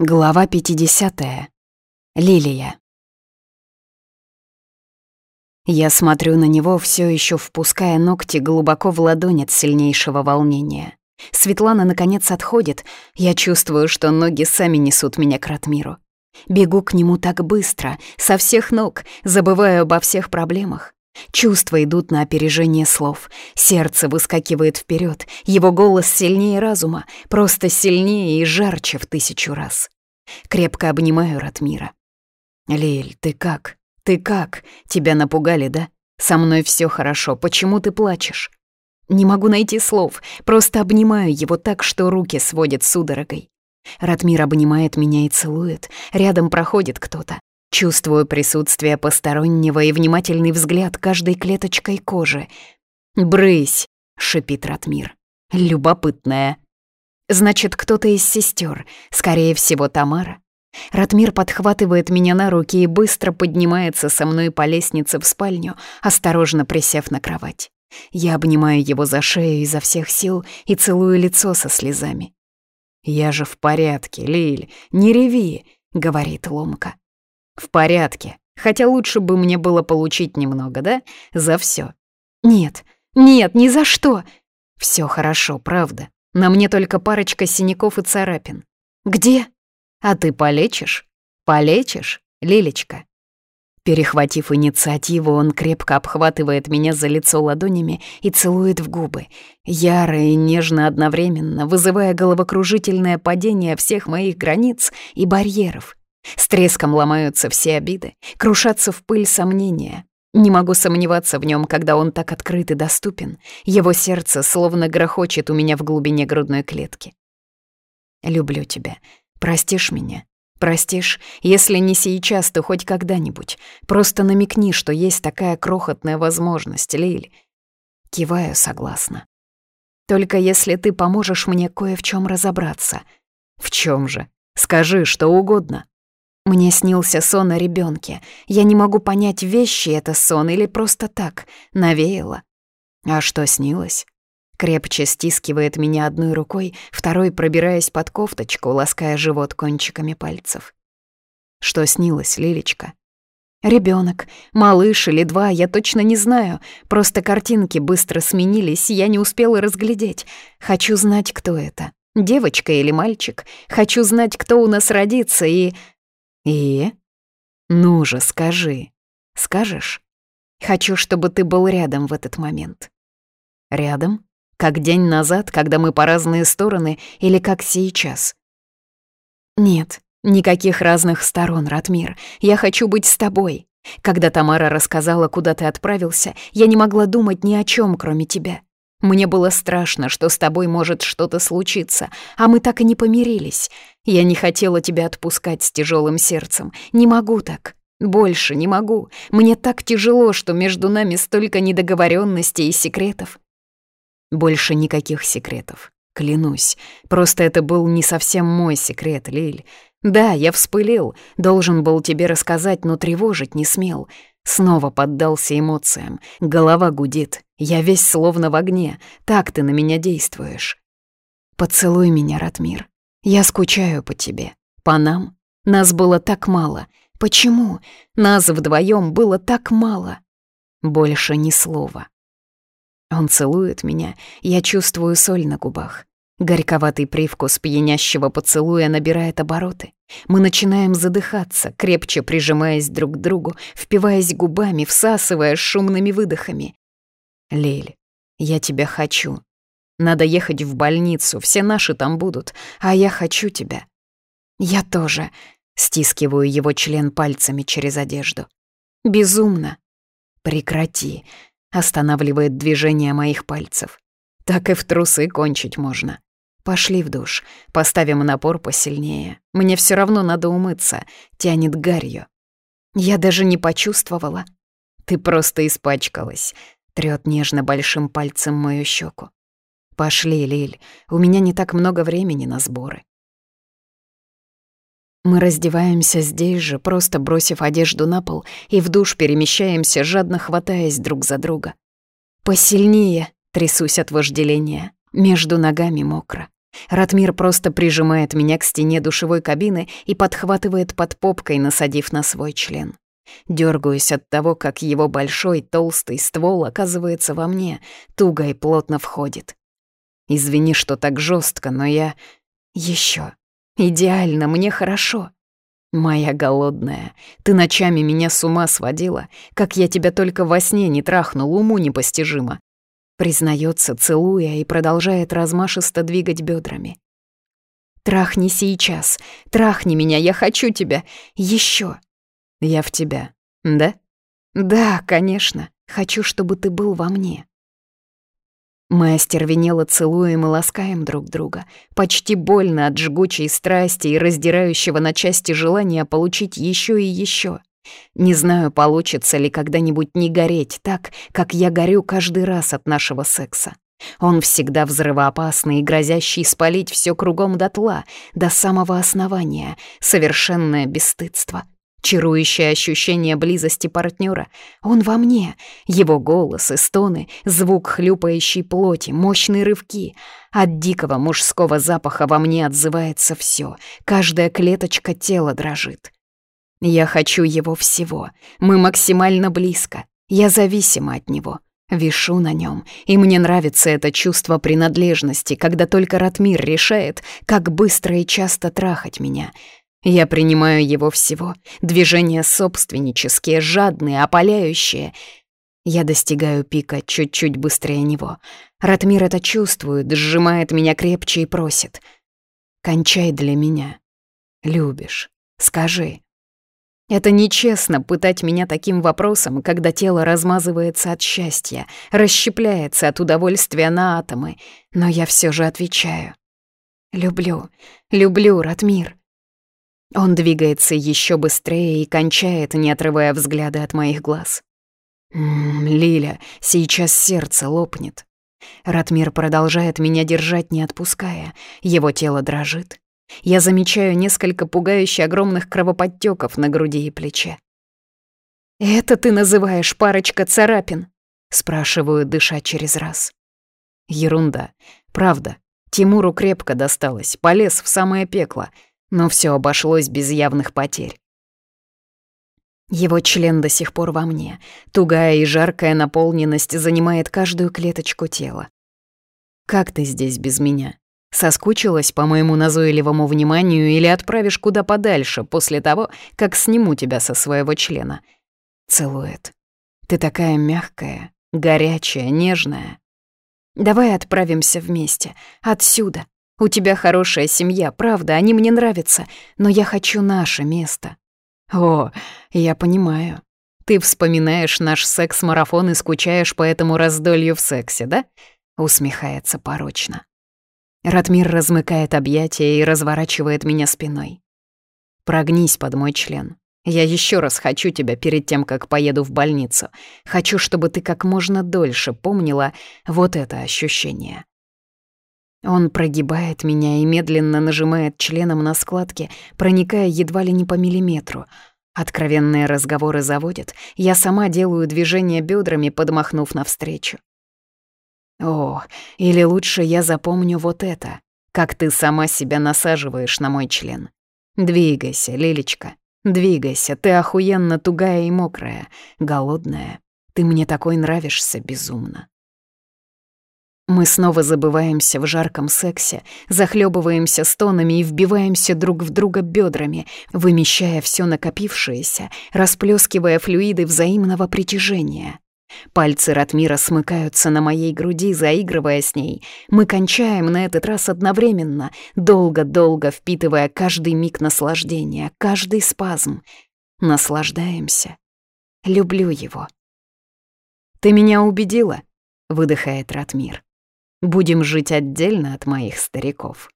Глава 50. Лилия. Я смотрю на него, все еще впуская ногти глубоко в ладонь от сильнейшего волнения. Светлана, наконец, отходит. Я чувствую, что ноги сами несут меня к Ратмиру. Бегу к нему так быстро, со всех ног, забываю обо всех проблемах. Чувства идут на опережение слов. Сердце выскакивает вперед. Его голос сильнее разума, просто сильнее и жарче в тысячу раз. Крепко обнимаю Ратмира. «Лиль, ты как? Ты как? Тебя напугали, да? Со мной все хорошо. Почему ты плачешь?» Не могу найти слов, просто обнимаю его так, что руки сводят судорогой. Ратмир обнимает меня и целует. Рядом проходит кто-то. Чувствую присутствие постороннего и внимательный взгляд каждой клеточкой кожи. «Брысь!» — шипит Ратмир. «Любопытная!» «Значит, кто-то из сестер, скорее всего, Тамара». Ратмир подхватывает меня на руки и быстро поднимается со мной по лестнице в спальню, осторожно присев на кровать. Я обнимаю его за шею изо всех сил и целую лицо со слезами. «Я же в порядке, Лиль, не реви», — говорит ломка. В порядке. Хотя лучше бы мне было получить немного, да? За все. Нет, нет, ни за что. Все хорошо, правда. На мне только парочка синяков и царапин. Где? А ты полечишь? Полечишь, Лилечка? Перехватив инициативу, он крепко обхватывает меня за лицо ладонями и целует в губы, яро и нежно одновременно, вызывая головокружительное падение всех моих границ и барьеров. С треском ломаются все обиды, крушатся в пыль сомнения. Не могу сомневаться в нем, когда он так открыт и доступен. Его сердце словно грохочет у меня в глубине грудной клетки. «Люблю тебя. Простишь меня?» Простишь, если не сейчас, то хоть когда-нибудь. Просто намекни, что есть такая крохотная возможность, Лиль. Киваю согласно. Только если ты поможешь мне кое в чем разобраться. В чем же? Скажи что угодно. Мне снился сон о ребенке. Я не могу понять, вещи это сон или просто так, навеяло. А что снилось? Крепче стискивает меня одной рукой, второй пробираясь под кофточку, лаская живот кончиками пальцев. Что снилось, Лилечка? Ребенок, малыш или два, я точно не знаю. Просто картинки быстро сменились, я не успела разглядеть. Хочу знать, кто это. Девочка или мальчик? Хочу знать, кто у нас родится и... «И?» «Ну же, скажи. Скажешь? Хочу, чтобы ты был рядом в этот момент». «Рядом? Как день назад, когда мы по разные стороны, или как сейчас?» «Нет, никаких разных сторон, Ратмир. Я хочу быть с тобой. Когда Тамара рассказала, куда ты отправился, я не могла думать ни о чем, кроме тебя. Мне было страшно, что с тобой может что-то случиться, а мы так и не помирились. Я не хотела тебя отпускать с тяжелым сердцем. Не могу так. Больше не могу. Мне так тяжело, что между нами столько недоговоренностей и секретов. Больше никаких секретов. Клянусь. Просто это был не совсем мой секрет, Лиль. Да, я вспылил. Должен был тебе рассказать, но тревожить не смел. Снова поддался эмоциям. Голова гудит. Я весь словно в огне. Так ты на меня действуешь. Поцелуй меня, Ратмир. Я скучаю по тебе. По нам. Нас было так мало. Почему? Нас вдвоем было так мало. Больше ни слова. Он целует меня. Я чувствую соль на губах. Горьковатый привкус пьянящего поцелуя набирает обороты. Мы начинаем задыхаться, крепче прижимаясь друг к другу, впиваясь губами, всасывая шумными выдохами. «Лель, я тебя хочу. Надо ехать в больницу, все наши там будут, а я хочу тебя». «Я тоже», — стискиваю его член пальцами через одежду. «Безумно». «Прекрати», — останавливает движение моих пальцев. «Так и в трусы кончить можно». Пошли в душ. Поставим напор посильнее. Мне все равно надо умыться. Тянет гарью. Я даже не почувствовала. Ты просто испачкалась. Трет нежно большим пальцем мою щеку. Пошли, Лиль. У меня не так много времени на сборы. Мы раздеваемся здесь же, просто бросив одежду на пол, и в душ перемещаемся, жадно хватаясь друг за друга. «Посильнее!» — трясусь от вожделения. Между ногами мокро. Ратмир просто прижимает меня к стене душевой кабины и подхватывает под попкой, насадив на свой член. Дергаюсь от того, как его большой толстый ствол оказывается во мне, туго и плотно входит. Извини, что так жестко, но я... Еще. Идеально, мне хорошо. Моя голодная, ты ночами меня с ума сводила, как я тебя только во сне не трахнул, уму непостижимо признается, целуя и продолжает размашисто двигать бедрами. «Трахни сейчас! Трахни меня! Я хочу тебя! Еще!» «Я в тебя, да?» «Да, конечно! Хочу, чтобы ты был во мне!» Мы остервенело целуем и ласкаем друг друга, почти больно от жгучей страсти и раздирающего на части желания получить еще и еще. Не знаю, получится ли когда-нибудь не гореть так, как я горю каждый раз от нашего секса. Он всегда взрывоопасный и грозящий спалить все кругом дотла, до самого основания, совершенное бесстыдство. Чарующее ощущение близости партнера. Он во мне. Его голос и стоны, звук хлюпающей плоти, мощные рывки. От дикого мужского запаха во мне отзывается все. Каждая клеточка тела дрожит. Я хочу его всего. Мы максимально близко. Я зависима от него. Вишу на нем, и мне нравится это чувство принадлежности, когда только Ратмир решает, как быстро и часто трахать меня. Я принимаю его всего. Движения собственнические, жадные, опаляющие. Я достигаю пика чуть-чуть быстрее него. Ратмир это чувствует, сжимает меня крепче и просит. «Кончай для меня. Любишь. Скажи, это нечестно пытать меня таким вопросом, когда тело размазывается от счастья, расщепляется от удовольствия на атомы, но я все же отвечаю. Люблю, люблю, Ратмир. Он двигается еще быстрее и кончает, не отрывая взгляда от моих глаз. «М -м, Лиля, сейчас сердце лопнет. Ратмир продолжает меня держать, не отпуская. Его тело дрожит. Я замечаю несколько пугающе огромных кровоподтеков на груди и плече. «Это ты называешь парочка царапин?» — спрашиваю, дыша через раз. Ерунда. Правда. Тимуру крепко досталось, полез в самое пекло, но все обошлось без явных потерь. Его член до сих пор во мне. Тугая и жаркая наполненность занимает каждую клеточку тела. «Как ты здесь без меня?» Соскучилась по моему назойливому вниманию или отправишь куда подальше после того, как сниму тебя со своего члена?» Целует. «Ты такая мягкая, горячая, нежная. Давай отправимся вместе. Отсюда. У тебя хорошая семья, правда, они мне нравятся, но я хочу наше место». «О, я понимаю. Ты вспоминаешь наш секс-марафон и скучаешь по этому раздолью в сексе, да?» Усмехается порочно. Ратмир размыкает объятия и разворачивает меня спиной. «Прогнись под мой член. Я еще раз хочу тебя перед тем, как поеду в больницу. Хочу, чтобы ты как можно дольше помнила вот это ощущение». Он прогибает меня и медленно нажимает членом на складки, проникая едва ли не по миллиметру. Откровенные разговоры заводят, я сама делаю движение бедрами, подмахнув навстречу. О, или лучше я запомню вот это, как ты сама себя насаживаешь на мой член. Двигайся, Лилечка, двигайся, ты охуенно тугая и мокрая, голодная. Ты мне такой нравишься безумно. Мы снова забываемся в жарком сексе, захлебываемся стонами и вбиваемся друг в друга бедрами, вымещая все накопившееся, расплескивая флюиды взаимного притяжения. Пальцы Ратмира смыкаются на моей груди, заигрывая с ней. Мы кончаем на этот раз одновременно, долго-долго впитывая каждый миг наслаждения, каждый спазм. Наслаждаемся. Люблю его. «Ты меня убедила», — выдыхает Ратмир. «Будем жить отдельно от моих стариков».